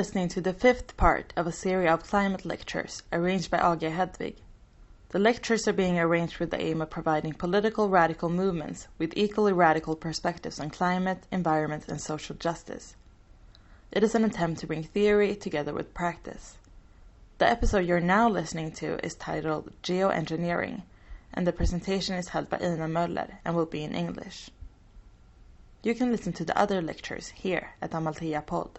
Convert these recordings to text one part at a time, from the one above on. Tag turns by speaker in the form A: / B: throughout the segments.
A: listening to the fifth part of a series of climate lectures arranged by AG Hedvig. The lectures are being arranged with the aim of providing political radical movements with equally radical perspectives on climate, environment, and social justice. It is an attempt to bring theory together with practice. The episode you're now listening to is titled Geoengineering, and the presentation is held by Ina Möller and will be in English. You can listen to the other lectures here at Amalthea Pod.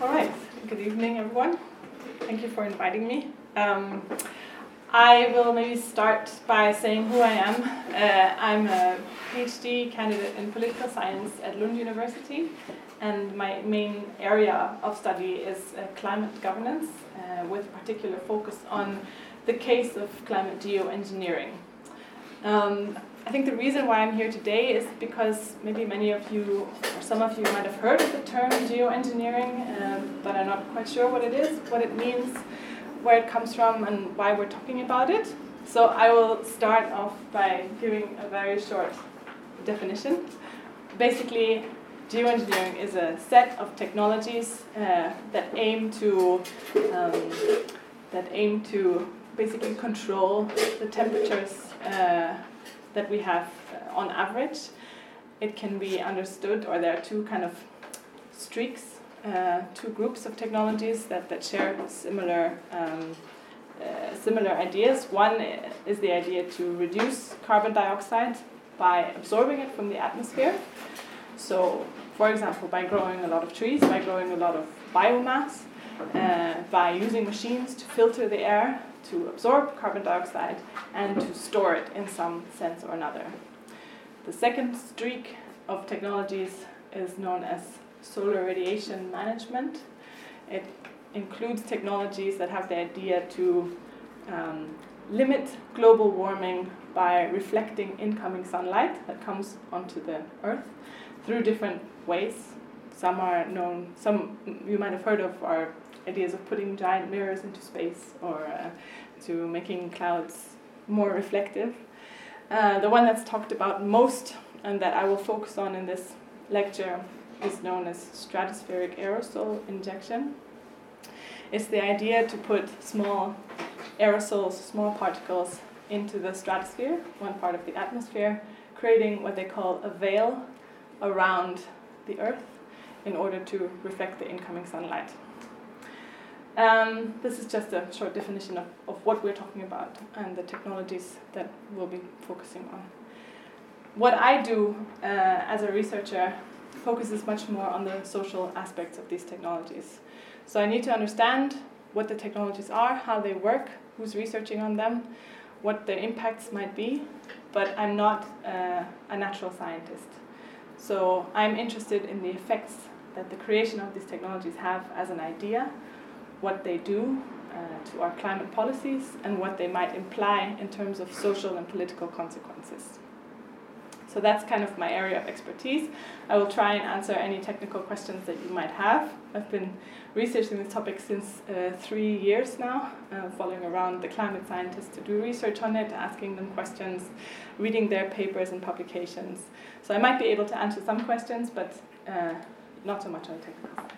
B: All right. Good evening, everyone. Thank you for inviting me. Um, I will maybe start by saying who I am. Uh, I'm a PhD candidate in political science at Lund University, and my main area of study is uh, climate governance, uh, with particular focus on the case of climate geoengineering. Um, I think the reason why I'm here today is because maybe many of you, or some of you, might have heard of the term geoengineering, um, but are not quite sure what it is, what it means where it comes from and why we're talking about it. So I will start off by giving a very short definition. Basically, geoengineering is a set of technologies uh, that aim to um, that aim to basically control the temperatures uh, that we have uh, on average. It can be understood, or there are two kind of streaks uh, two groups of technologies that, that share similar um, uh, similar ideas. One is the idea to reduce carbon dioxide by absorbing it from the atmosphere. So, for example, by growing a lot of trees, by growing a lot of biomass, uh, by using machines to filter the air, to absorb carbon dioxide, and to store it in some sense or another. The second streak of technologies is known as solar radiation management. It includes technologies that have the idea to um, limit global warming by reflecting incoming sunlight that comes onto the earth through different ways. Some are known, some you might have heard of are ideas of putting giant mirrors into space or uh, to making clouds more reflective. Uh, the one that's talked about most and that I will focus on in this lecture is known as stratospheric aerosol injection. It's the idea to put small aerosols, small particles, into the stratosphere, one part of the atmosphere, creating what they call a veil around the Earth in order to reflect the incoming sunlight. Um, this is just a short definition of, of what we're talking about and the technologies that we'll be focusing on. What I do uh, as a researcher focuses much more on the social aspects of these technologies. So I need to understand what the technologies are, how they work, who's researching on them, what their impacts might be, but I'm not uh, a natural scientist. So I'm interested in the effects that the creation of these technologies have as an idea, what they do uh, to our climate policies, and what they might imply in terms of social and political consequences. So that's kind of my area of expertise. I will try and answer any technical questions that you might have. I've been researching this topic since uh, three years now, uh, following around the climate scientists to do research on it, asking them questions, reading their papers and publications. So I might be able to answer some questions, but uh, not so much on the technical side.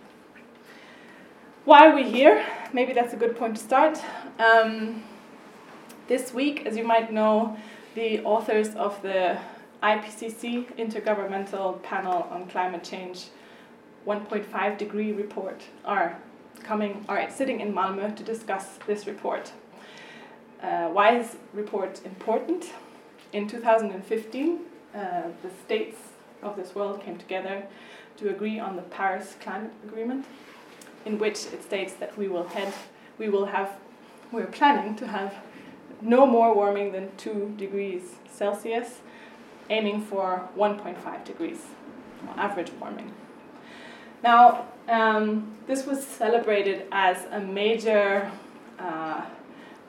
B: Why are we here? Maybe that's a good point to start. Um, this week, as you might know, the authors of the IPCC Intergovernmental Panel on Climate Change 1.5 degree report are coming, are sitting in Malmö to discuss this report. Uh, why is report important? In 2015, uh, the states of this world came together to agree on the Paris Climate Agreement, in which it states that we will head, we will have, we're planning to have no more warming than two degrees Celsius aiming for 1.5 degrees average warming. Now, um, this was celebrated as a major uh,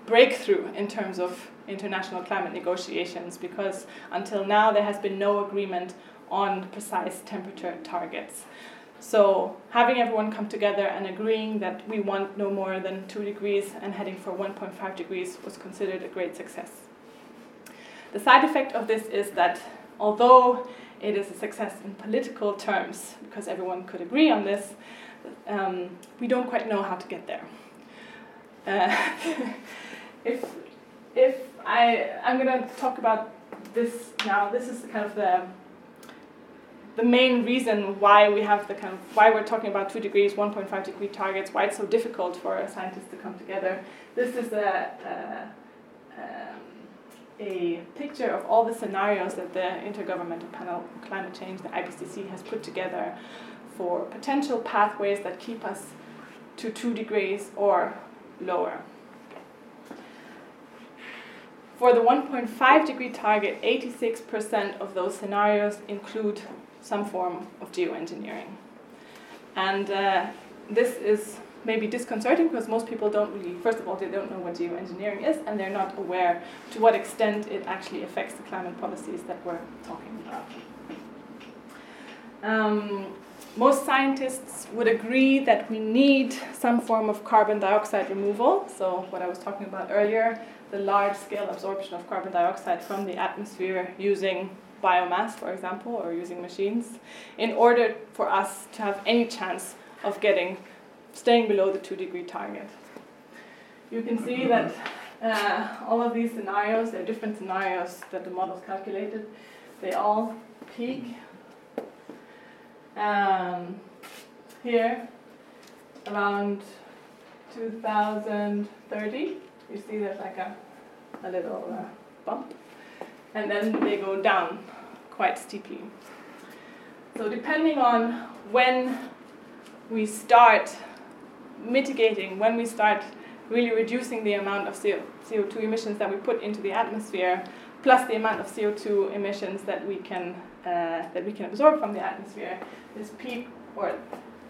B: breakthrough in terms of international climate negotiations because until now there has been no agreement on precise temperature targets. So, having everyone come together and agreeing that we want no more than 2 degrees and heading for 1.5 degrees was considered a great success. The side effect of this is that although it is a success in political terms because everyone could agree on this. Um, we don't quite know how to get there. Uh, if if I I'm gonna talk about this now, this is kind of the the main reason why we have the kind of why we're talking about two degrees, 1.5 degree targets, why it's so difficult for scientists to come together. This is a, a, um, a picture of all the scenarios that the Intergovernmental Panel on Climate Change, the IPCC, has put together for potential pathways that keep us to two degrees or lower. For the 1.5 degree target, 86% of those scenarios include some form of geoengineering. And uh, this is maybe disconcerting because most people don't really, first of all, they don't know what geoengineering is and they're not aware to what extent it actually affects the climate policies that we're talking about. Um, most scientists would agree that we need some form of carbon dioxide removal. So, what I was talking about earlier, the large scale absorption of carbon dioxide from the atmosphere using biomass, for example, or using machines, in order for us to have any chance of getting staying below the two degree target. You can see that uh, all of these scenarios, there are different scenarios that the models calculated, they all peak um, here around 2030. You see there's like a, a little uh, bump and then they go down quite steeply. So depending on when we start mitigating, when we start really reducing the amount of CO2 emissions that we put into the atmosphere, plus the amount of CO2 emissions that we can uh, that we can absorb from the atmosphere, this peak, or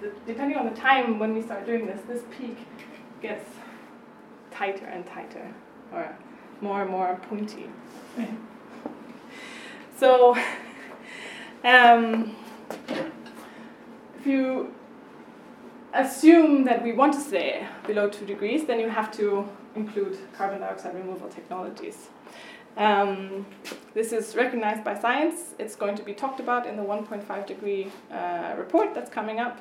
B: the, depending on the time when we start doing this, this peak gets tighter and tighter, or more and more pointy. So, um, if you assume that we want to stay below 2 degrees, then you have to include carbon dioxide removal technologies. Um, this is recognized by science. It's going to be talked about in the 1.5 degree uh, report that's coming up.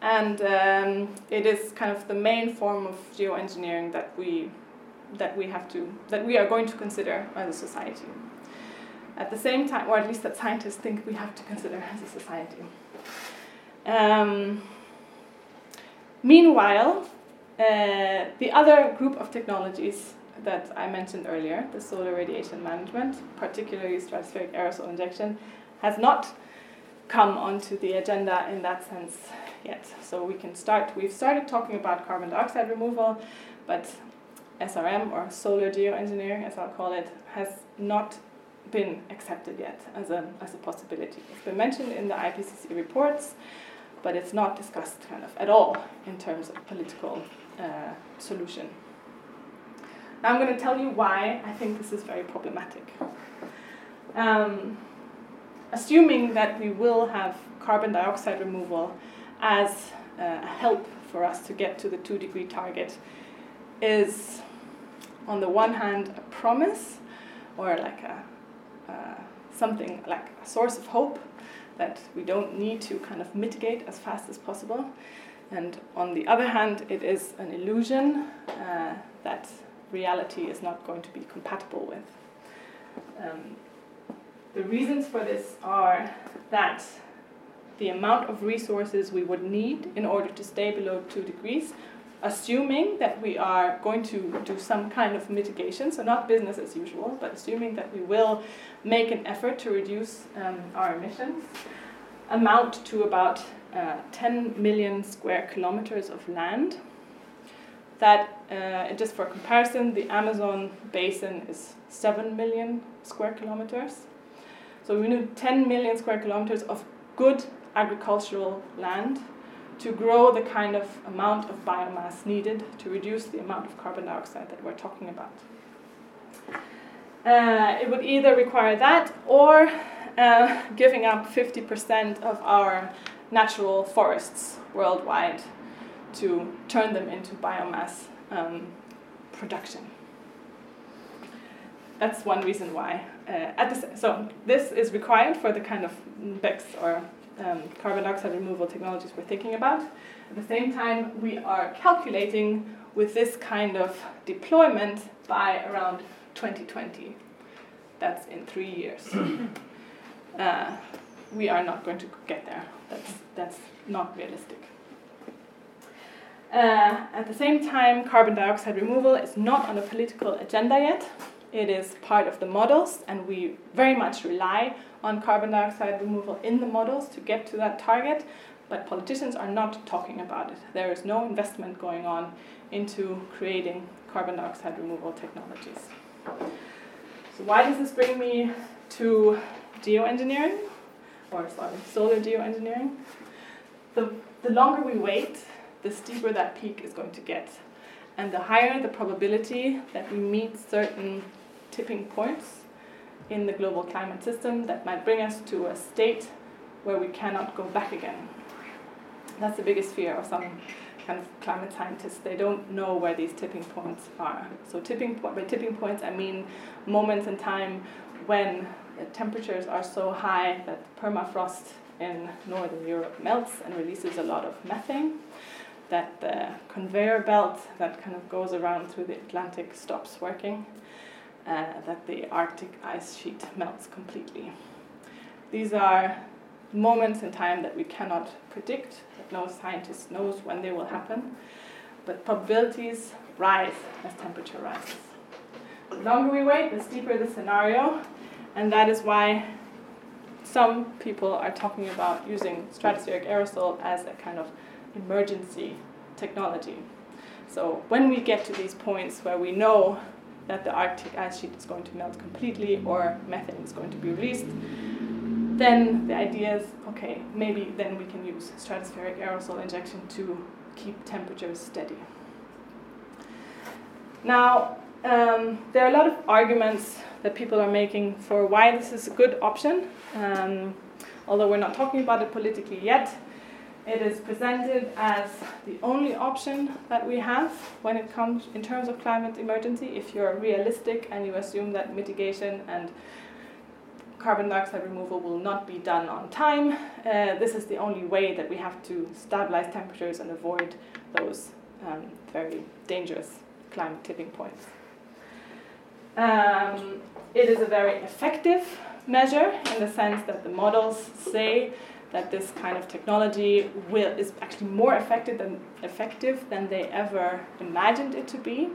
B: And um, it is kind of the main form of geoengineering that we, that we have to, that we are going to consider as a society at the same time, or at least that scientists think we have to consider as a society. Um, meanwhile, uh, the other group of technologies that I mentioned earlier, the solar radiation management, particularly stratospheric aerosol injection, has not come onto the agenda in that sense yet. So we can start, we've started talking about carbon dioxide removal, but SRM or solar geoengineering, as I'll call it, has not been accepted yet as a, as a possibility. It's been mentioned in the IPCC reports, but it's not discussed kind of at all in terms of political uh, solution. Now I'm going to tell you why I think this is very problematic. Um, assuming that we will have carbon dioxide removal as a help for us to get to the two degree target is on the one hand a promise or like a uh, something like a source of hope that we don't need to kind of mitigate as fast as possible. And on the other hand, it is an illusion uh, that reality is not going to be compatible with. Um, the reasons for this are that the amount of resources we would need in order to stay below 2 degrees assuming that we are going to do some kind of mitigation, so not business as usual, but assuming that we will make an effort to reduce um, our emissions, amount to about uh, 10 million square kilometers of land. That, uh, just for comparison, the Amazon basin is 7 million square kilometers. So we need 10 million square kilometers of good agricultural land to grow the kind of amount of biomass needed to reduce the amount of carbon dioxide that we're talking about. Uh, it would either require that or uh, giving up 50% of our natural forests worldwide to turn them into biomass um, production. That's one reason why uh, at this, so this is required for the kind of BECCS or um, carbon dioxide removal technologies we're thinking about. At the same time, we are calculating with this kind of deployment by around 2020. That's in three years. uh, we are not going to get there. That's, that's not realistic. Uh, at the same time, carbon dioxide removal is not on a political agenda yet. It is part of the models, and we very much rely on carbon dioxide removal in the models to get to that target, but politicians are not talking about it. There is no investment going on into creating carbon dioxide removal technologies. So, why does this bring me to geoengineering? Or, sorry, solar geoengineering? The, the longer we wait, the steeper that peak is going to get. And the higher the probability that we meet certain tipping points in the global climate system that might bring us to a state where we cannot go back again. That's the biggest fear of some kind of climate scientists. They don't know where these tipping points are. So tipping point, by tipping points, I mean moments in time when the temperatures are so high that permafrost in northern Europe melts and releases a lot of methane, that the conveyor belt that kind of goes around through the Atlantic stops working, uh, that the Arctic ice sheet melts completely. These are moments in time that we cannot predict, that no scientist knows when they will happen, but probabilities rise as temperature rises. The longer we wait, the steeper the scenario, and that is why some people are talking about using stratospheric aerosol as a kind of emergency technology. So when we get to these points where we know that the Arctic ice sheet is going to melt completely or methane is going to be released, then the idea is okay, maybe then we can use stratospheric aerosol injection to keep temperatures steady. Now, um, there are a lot of arguments that people are making for why this is a good option. Um, although we're not talking about it politically yet, it is presented as the only option that we have when it comes in terms of climate emergency. If you're realistic and you assume that mitigation and carbon dioxide removal will not be done on time, uh, this is the only way that we have to stabilize temperatures and avoid those um, very dangerous climate tipping points. Um, it is a very effective measure in the sense that the models say that this kind of technology will, is actually more effective than, effective than they ever imagined it to be.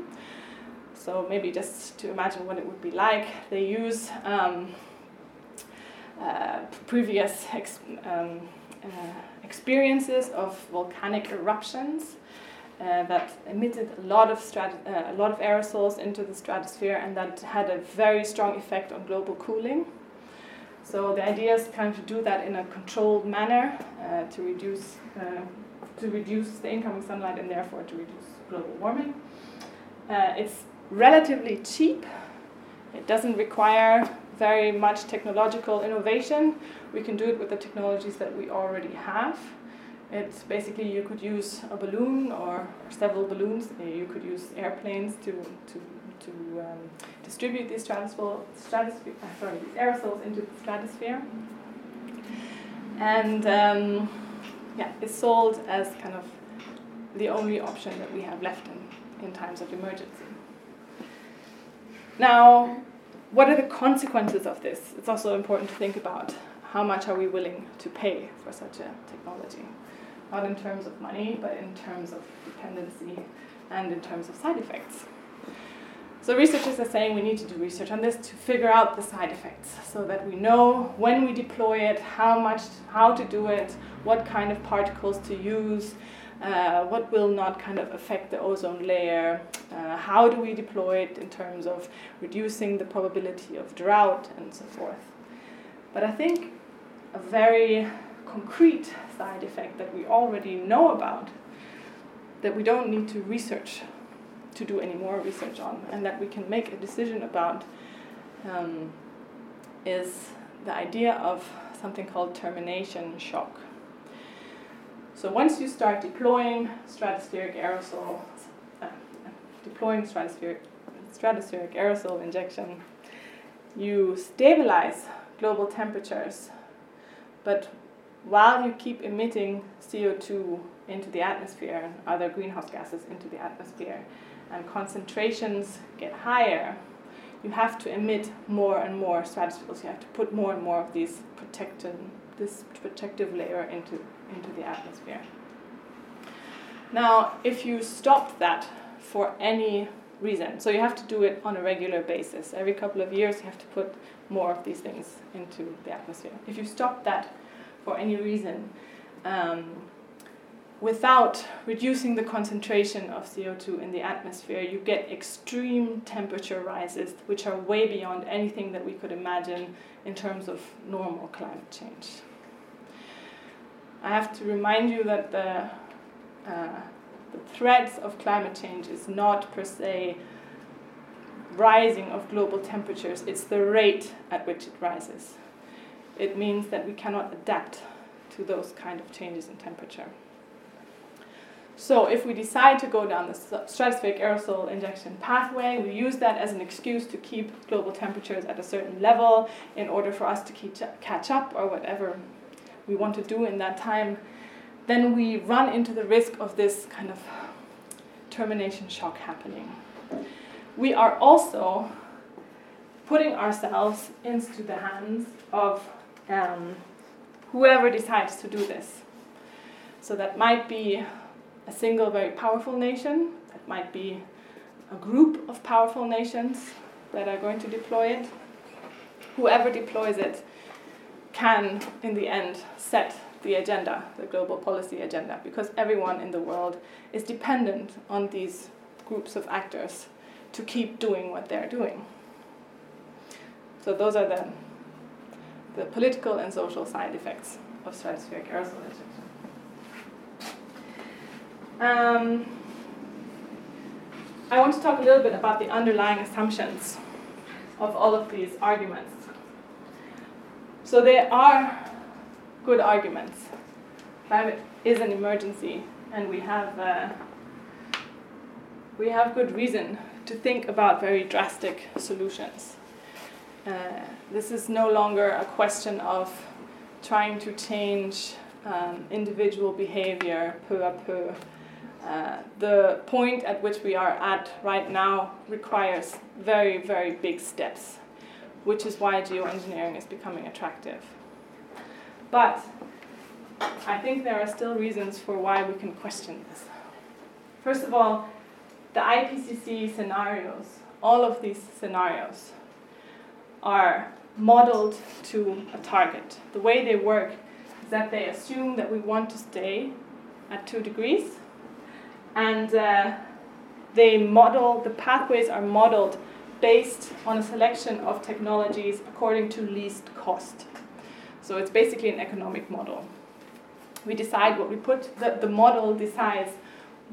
B: So maybe just to imagine what it would be like, they use um, uh, previous ex um, uh, experiences of volcanic eruptions uh, that emitted a lot of uh, a lot of aerosols into the stratosphere, and that had a very strong effect on global cooling. So the idea is kind of to do that in a controlled manner uh, to reduce uh, to reduce the incoming sunlight and therefore to reduce global warming. Uh, it's relatively cheap. It doesn't require very much technological innovation. We can do it with the technologies that we already have. It's basically you could use a balloon or, several balloons. You could use airplanes to, to to um, distribute these stratosphere, uh, sorry, these aerosols into the stratosphere. And um, yeah, it's sold as kind of the only option that we have left in, in times of emergency. Now, what are the consequences of this? It's also important to think about how much are we willing to pay for such a technology? Not in terms of money, but in terms of dependency and in terms of side effects. So researchers are saying we need to do research on this to figure out the side effects so that we know when we deploy it, how much, how to do it, what kind of particles to use, uh, what will not kind of affect the ozone layer, uh, how do we deploy it in terms of reducing the probability of drought and so forth. But I think a very concrete side effect that we already know about that we don't need to research to do any more research on and that we can make a decision about um, is the idea of something called termination shock. So once you start deploying stratospheric aerosol, uh, deploying stratospheric, stratospheric aerosol injection, you stabilize global temperatures, but while you keep emitting CO2 into the atmosphere and other greenhouse gases into the atmosphere, and concentrations get higher, you have to emit more and more stratospheres. You have to put more and more of these this protective layer into, into the atmosphere. Now, if you stop that for any reason, so you have to do it on a regular basis. Every couple of years, you have to put more of these things into the atmosphere. If you stop that for any reason, um, without reducing the concentration of CO2 in the atmosphere, you get extreme temperature rises, which are way beyond anything that we could imagine in terms of normal climate change. I have to remind you that the, uh, the threats of climate change is not per se rising of global temperatures, it's the rate at which it rises. It means that we cannot adapt to those kind of changes in temperature. So if we decide to go down the stratospheric aerosol injection pathway, we use that as an excuse to keep global temperatures at a certain level in order for us to catch up or whatever we want to do in that time, then we run into the risk of this kind of termination shock happening. We are also putting ourselves into the hands of um, whoever decides to do this. So that might be a single very powerful nation, that might be a group of powerful nations that are going to deploy it. Whoever deploys it can, in the end, set the agenda, the global policy agenda, because everyone in the world is dependent on these groups of actors to keep doing what they're doing. So those are the, the political and social side effects of stratospheric aerosol. Um, I want to talk a little bit about the underlying assumptions of all of these arguments. So there are good arguments. Climate is an emergency, and we have uh, we have good reason to think about very drastic solutions. Uh, this is no longer a question of trying to change um, individual behavior peu à peu uh, the point at which we are at right now requires very, very big steps, which is why geoengineering is becoming attractive. But I think there are still reasons for why we can question this. First of all, the IPCC scenarios, all of these scenarios, are modeled to a target. The way they work is that they assume that we want to stay at 2 degrees and uh, they model, the pathways are modeled based on a selection of technologies according to least cost. So it's basically an economic model. We decide what we put, the, the model decides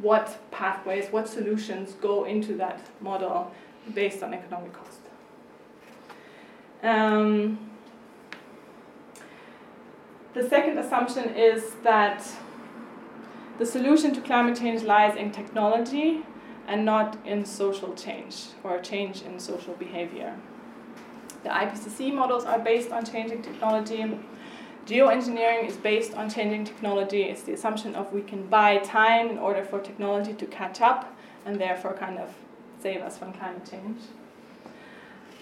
B: what pathways, what solutions go into that model based on economic cost. Um, the second assumption is that the solution to climate change lies in technology and not in social change or change in social behavior. The IPCC models are based on changing technology. Geoengineering is based on changing technology. It's the assumption of we can buy time in order for technology to catch up and therefore kind of save us from climate change.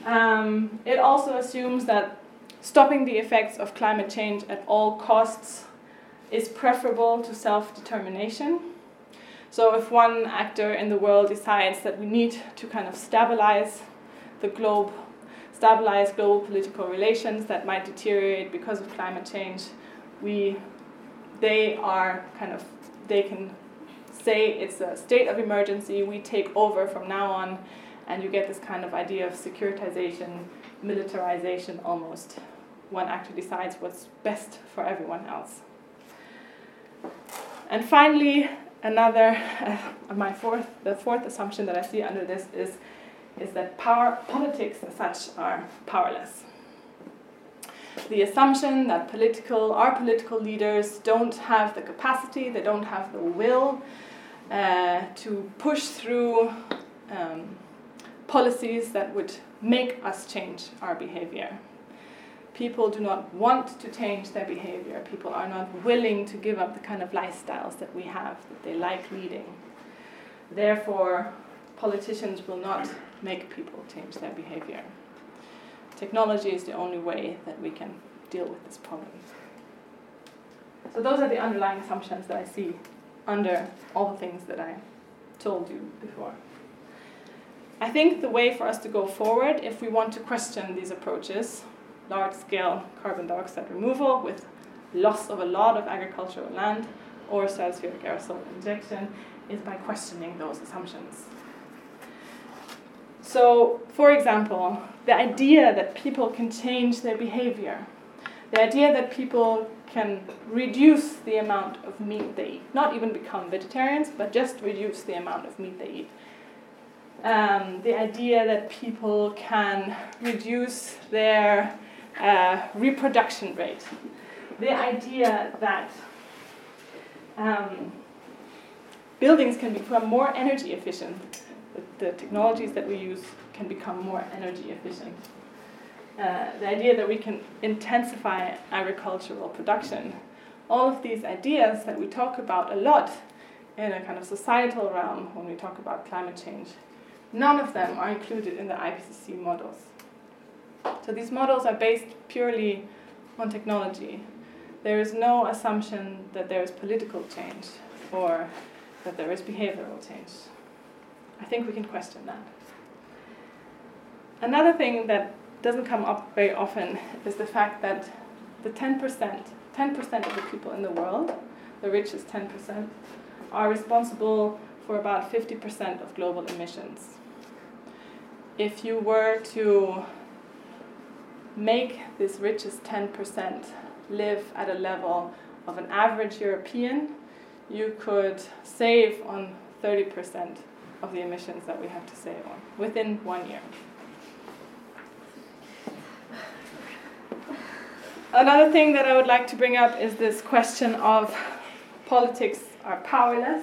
B: Um, it also assumes that stopping the effects of climate change at all costs is preferable to self determination. So, if one actor in the world decides that we need to kind of stabilize the globe, stabilize global political relations that might deteriorate because of climate change, we, they are kind of, they can say it's a state of emergency, we take over from now on, and you get this kind of idea of securitization, militarization almost. One actor decides what's best for everyone else. And finally, another, uh, my fourth, the fourth assumption that I see under this is, is that power, politics as such are powerless. The assumption that political, our political leaders don't have the capacity, they don't have the will uh, to push through um, policies that would make us change our behavior. People do not want to change their behavior. People are not willing to give up the kind of lifestyles that we have, that they like leading. Therefore, politicians will not make people change their behavior. Technology is the only way that we can deal with this problem. So, those are the underlying assumptions that I see under all the things that I told you before. I think the way for us to go forward, if we want to question these approaches, large scale carbon dioxide removal with loss of a lot of agricultural land or stratospheric aerosol injection, is by questioning those assumptions. So, for example, the idea that people can change their behavior, the idea that people can reduce the amount of meat they eat, not even become vegetarians, but just reduce the amount of meat they eat. Um, the idea that people can reduce their uh, reproduction rate, the idea that um, buildings can become more energy efficient, the, technologies that we use can become more energy efficient. Uh, the idea that we can intensify agricultural production. All of these ideas that we talk about a lot in a kind of societal realm when we talk about climate change, none of them are included in the IPCC models. So these models are based purely on technology. There is no assumption that there is political change or that there is behavioral change. I think we can question that. Another thing that doesn't come up very often is the fact that the 10%, 10% of the people in the world, the richest 10%, are responsible for about 50% of global emissions. If you were to make this richest 10% live at a level of an average European, you could save on 30% of the emissions that we have to save on within one year. Another thing that I would like to bring up is this question of politics are powerless.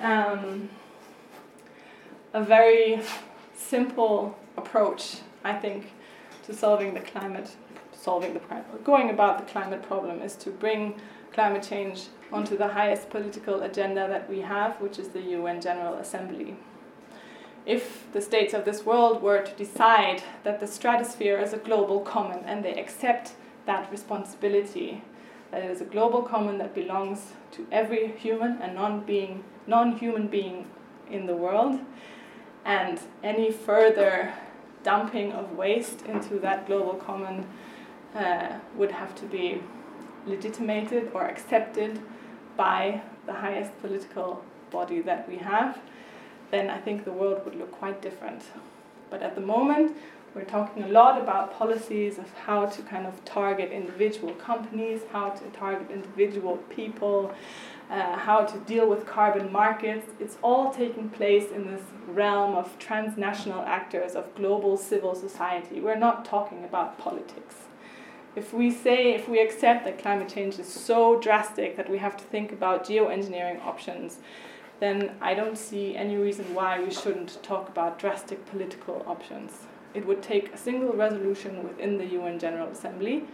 B: Um, a very simple approach, I think, to solving the climate, solving the going about the climate problem is to bring climate change onto the highest political agenda that we have, which is the UN General Assembly. If the states of this world were to decide that the stratosphere is a global common and they accept that responsibility, that it is a global common that belongs to every human and non-being, non-human being in the world, and any further dumping of waste into that global common uh, would have to be legitimated or accepted by the highest political body that we have, then I think the world would look quite different. But at the moment, we're talking a lot about policies of how to kind of target individual companies, how to target individual people, uh, how to deal with carbon markets. It's all taking place in this realm of transnational actors, of global civil society. We're not talking about politics. If we say, if we accept that climate change is so drastic that we have to think about geoengineering options, then I don't see any reason why we shouldn't talk about drastic political options it would take a single resolution within the UN General Assembly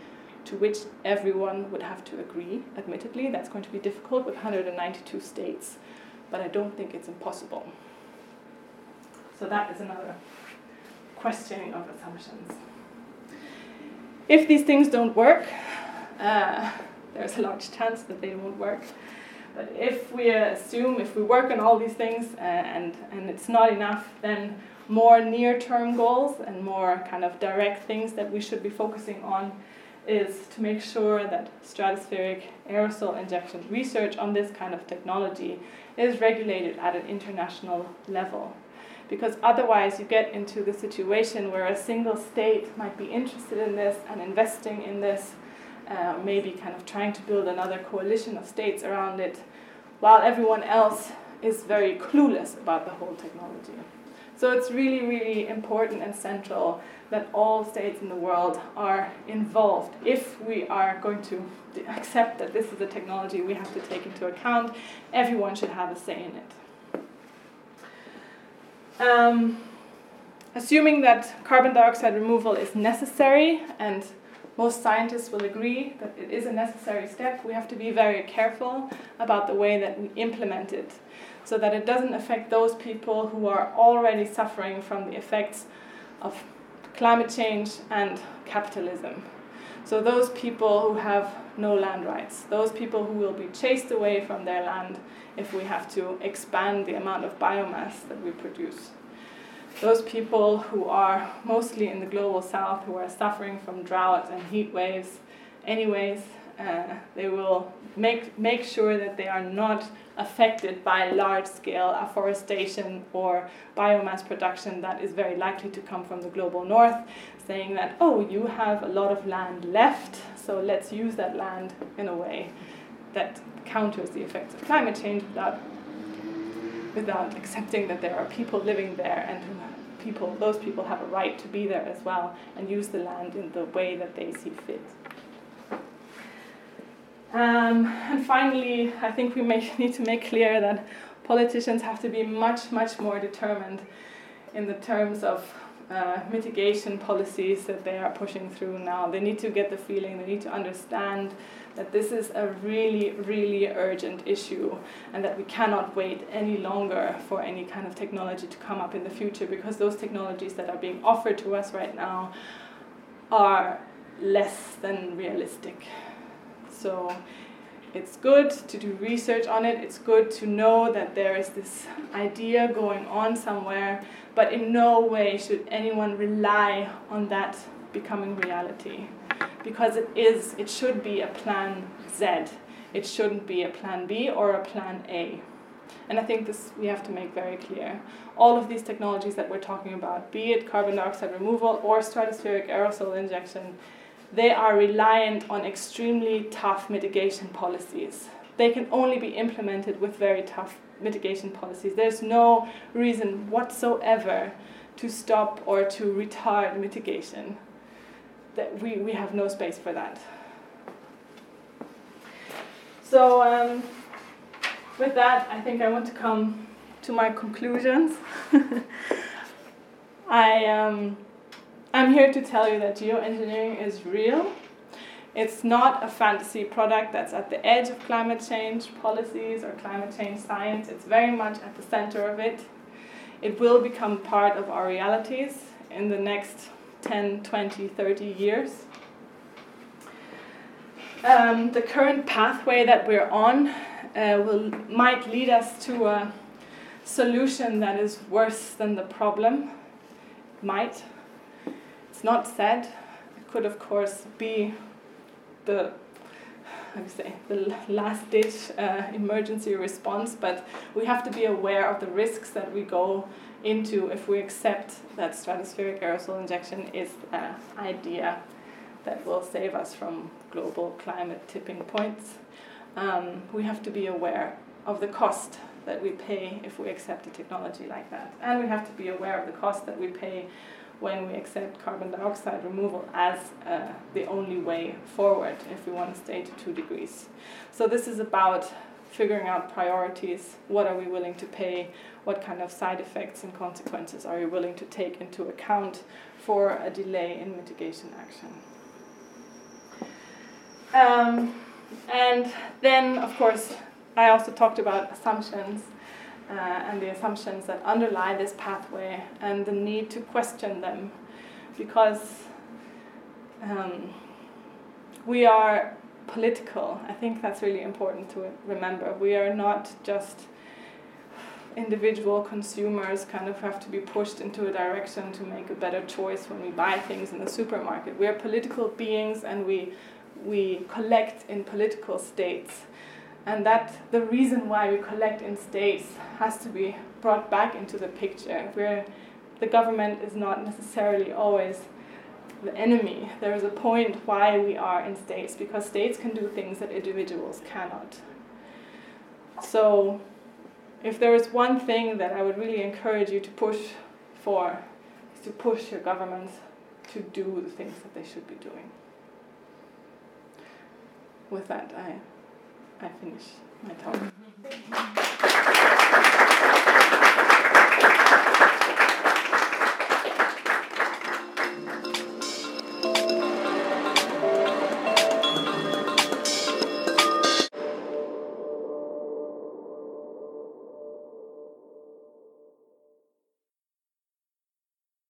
B: to which everyone would have to agree. Admittedly, that's going to be difficult with 192 states, but I don't think it's impossible. So that is another questioning of assumptions. If these things don't work, uh, there's a large chance that they won't work. But if we assume, if we work on all these things uh, and, and it's not enough, then more near term goals and more kind of direct things that we should be focusing on is to make sure that stratospheric aerosol injection research on this kind of technology is regulated at an international level. Because otherwise, you get into the situation where a single state might be interested in this and investing in this, uh, maybe kind of trying to build another coalition of states around it, while everyone else is very clueless about the whole technology. So it's really, really important and central that all states in the world are involved. If we are going to accept that this is a technology we have to take into account, everyone should have a say in it. Um, assuming that carbon dioxide removal is necessary, and most scientists will agree that it is a necessary step, we have to be very careful about the way that we implement it so that it doesn't affect those people who are already suffering from the effects of climate change and capitalism. So, those people who have no land rights, those people who will be chased away from their land if we have to expand the amount of biomass that we produce. Those people who are mostly in the global south who are suffering from drought and heat waves, anyways, uh, they will make, make sure that they are not affected by large scale afforestation or biomass production that is very likely to come from the global north, saying that, oh, you have a lot of land left, so let's use that land in a way that counters the effects of climate change without, without accepting that there are people living there and people, those people have a right to be there as well and use the land in the way that they see fit. Um, and finally, I think we make, need to make clear that politicians have to be much, much more determined in the terms of uh, mitigation policies that they are pushing through now. They need to get the feeling, they need to understand that this is a really, really urgent issue and that we cannot wait any longer for any kind of technology to come up in the future because those technologies that are being offered to us right now are less than realistic. So it's good to do research on it. It's good to know that there is this idea going on somewhere, but in no way should anyone rely on that becoming reality. Because it is, it should be a plan Z. It shouldn't be a plan B or a plan A. And I think this we have to make very clear. All of these technologies that we're talking about, be it carbon dioxide removal or stratospheric aerosol injection, they are reliant on extremely tough mitigation policies. They can only be implemented with very tough mitigation policies. There's no reason whatsoever to stop or to retard mitigation. That we, we have no space for that. So, um, with that, I think I want to come to my conclusions. I um, I'm here to tell you that geoengineering is real. It's not a fantasy product that's at the edge of climate change policies or climate change science. It's very much at the center of it. It will become part of our realities in the next 10, 20, 30 years. Um, the current pathway that we're on uh, will, might lead us to a solution that is worse than the problem. Might. It's not said. It could, of course, be the how do say the last ditch uh, emergency response, but we have to be aware of the risks that we go into if we accept that stratospheric aerosol injection is an idea that will save us from global climate tipping points. Um, we have to be aware of the cost that we pay if we accept a technology like that, and we have to be aware of the cost that we pay when we accept carbon dioxide removal as uh, the only way forward if we want to stay to two degrees. So this is about figuring out priorities. What are we willing to pay? What kind of side effects and consequences are you willing to take into account for a delay in mitigation action? Um, and then, of course, I also talked about assumptions uh, and the assumptions that underlie this pathway and the need to question them because um, we are political. I think that's really important to remember. We are not just individual consumers kind of have to be pushed into a direction to make a better choice when we buy things in the supermarket. We are political beings and we we collect in political states and that the reason why we collect in states has to be brought back into the picture where the government is not necessarily always the enemy. There is a point why we are in states because states can do things that individuals cannot. So, if there is one thing that I would really encourage you to push for, is to push your governments to do the things that they should be doing. With that, I I finish my talk.